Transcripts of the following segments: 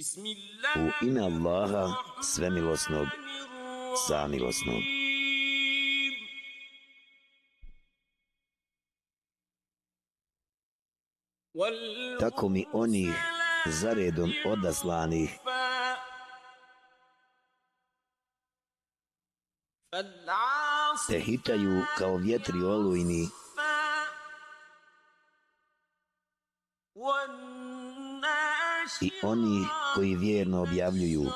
U ime Allaha, svemilosnog, samilosnog. Tako mi onih zaredom odaslanih. Te hitaju kao vjetri olujni. I oni koji vjerno objavljuju.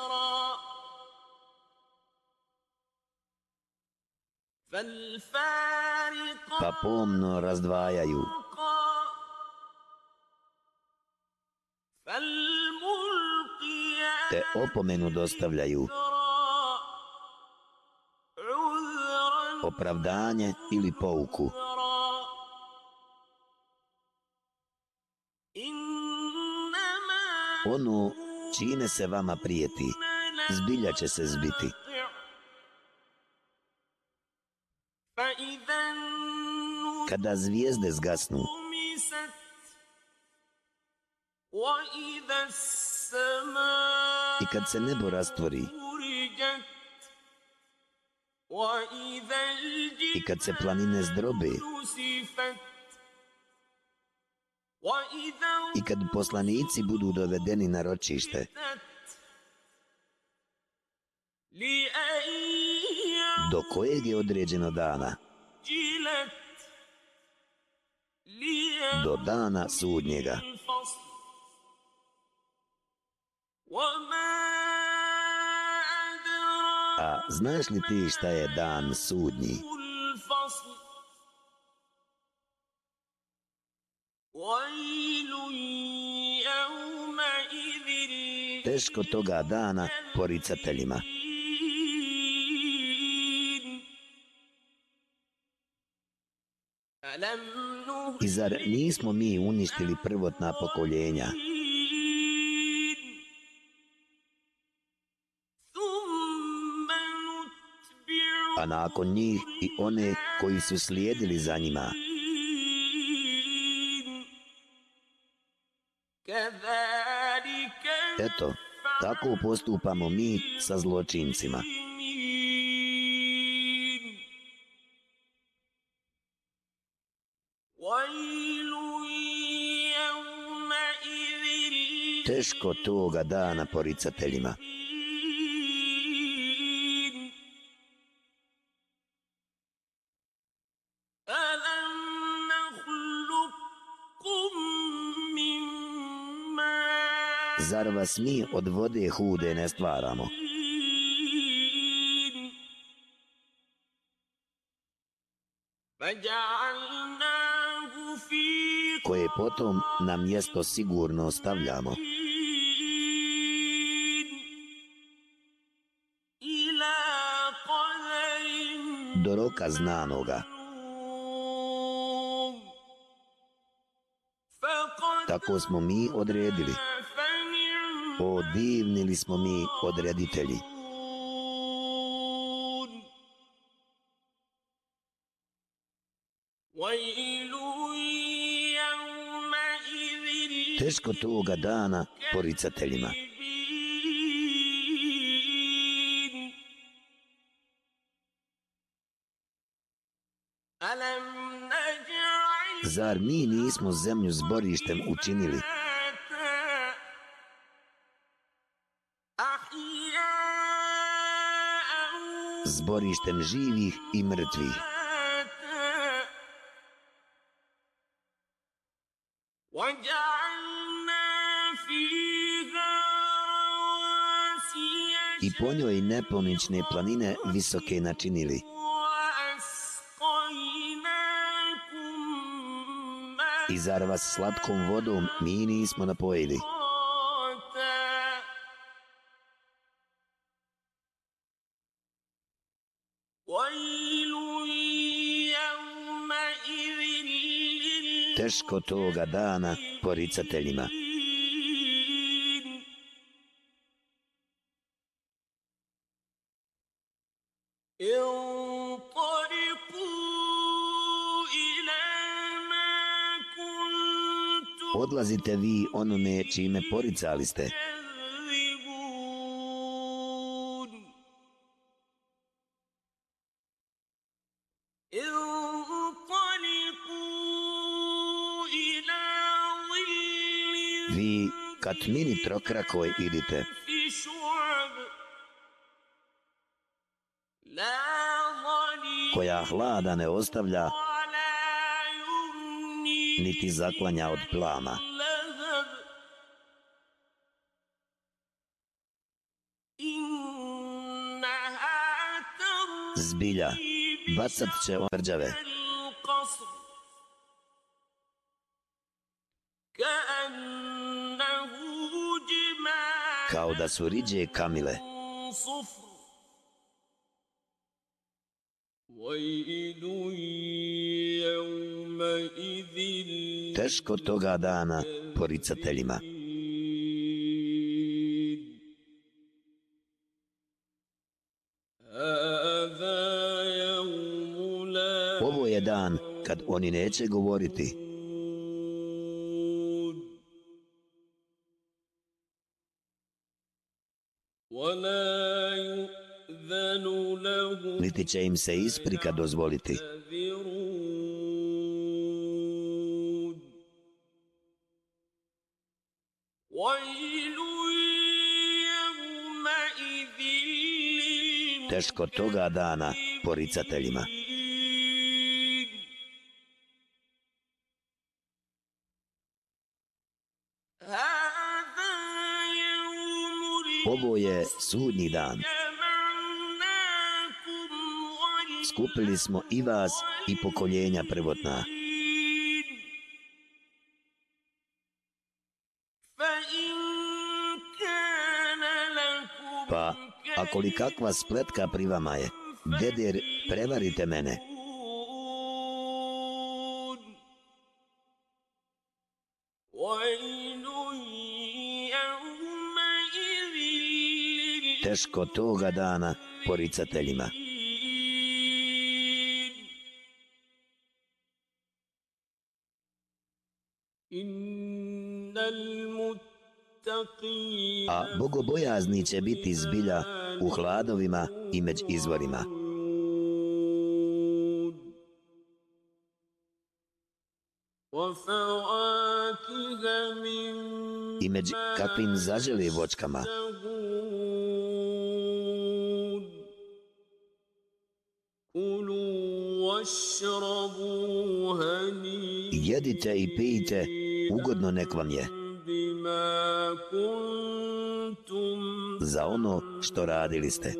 Pa pomno razdvajaju. Te opomenu dostavljaju. Opravdanje ili pouku. Ono čine se vama prijeti, zbilja će se zbiti. Kada zvijezde zgasnu, i kad se nebo rastvori, i kad se planine zdrobe, i kad poslanici budu dovedeni na ročište, do kojeg je određeno dana? Do dana sudnjega. A znaš li ti šta je dan sudnji? Teško toga dana poricateljima. I zar nismo mi uništili prvotna pokoljenja? A nakon njih i one koji su slijedili za njima. Eto, tako postupamo mi sa zločincima. Teško toga dana poricateljima. Zar vas mi od vode hude ne stvaramo? Koje potom na mjesto sigurno ostavljamo. Do roka znanoga. Tako smo mi odredili. O divni li smo mi odreditelji. Teško toga dana poricateljima. Zar mi nismo zemlju zborištem učinili? Zborištem živih i mrtvih. I po njoj neponične planine visoke načinili. I zar vas slatkom vodom mi nismo napojili? teško toga dana poricateljima. Odlazite vi onome čime poricali ste. Ew. Vi ka tmini trokrakoj idite. Koja hlada ne ostavlja, niti zaklanja od plama. Zbilja, bacat će omrđave. Kao da su riđe kamile. Teško toga dana poricateljima. Ovo je dan kad oni neće govoriti. Niti će im se isprika dozvoliti. Teško toga dana poricateljima. Ovo je sudnji dan. Skupili smo i vas i pokoljenja prvotna. Pa, ako li kakva spletka pri vama je, deder, prevarite mene. Teško toga dana poricateljima. A bogobojazni će biti zbilja u hladovima i među izvorima. I među kakvim zaželi vočkama. Jedite i pijte, ugodno nek vam je. Za ono što radili ste.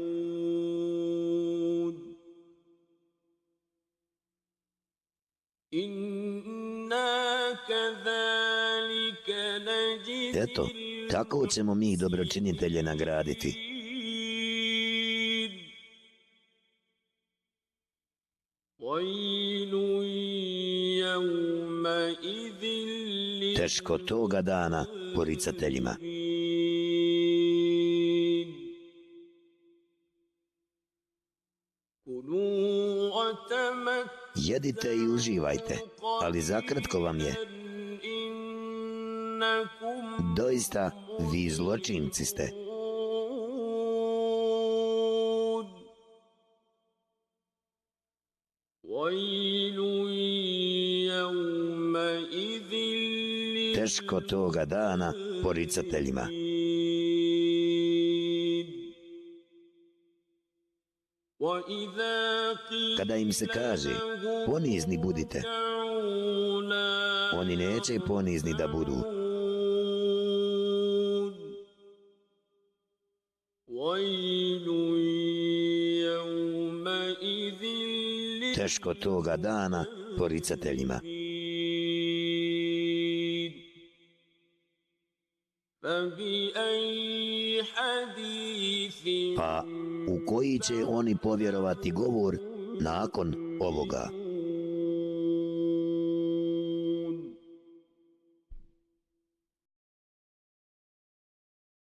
Eto, tako ćemo mi dobročinitelje nagraditi. teško toga dana poricateljima. Jedite i uživajte, ali zakratko vam je. Doista, vi zločinci ste. Teško toga dana poricateljima. Kada im se kaže, ponizni budite, oni neće ponizni da budu. Teško toga dana poricateljima. Pa u koji će oni povjerovati govor nakon ovoga?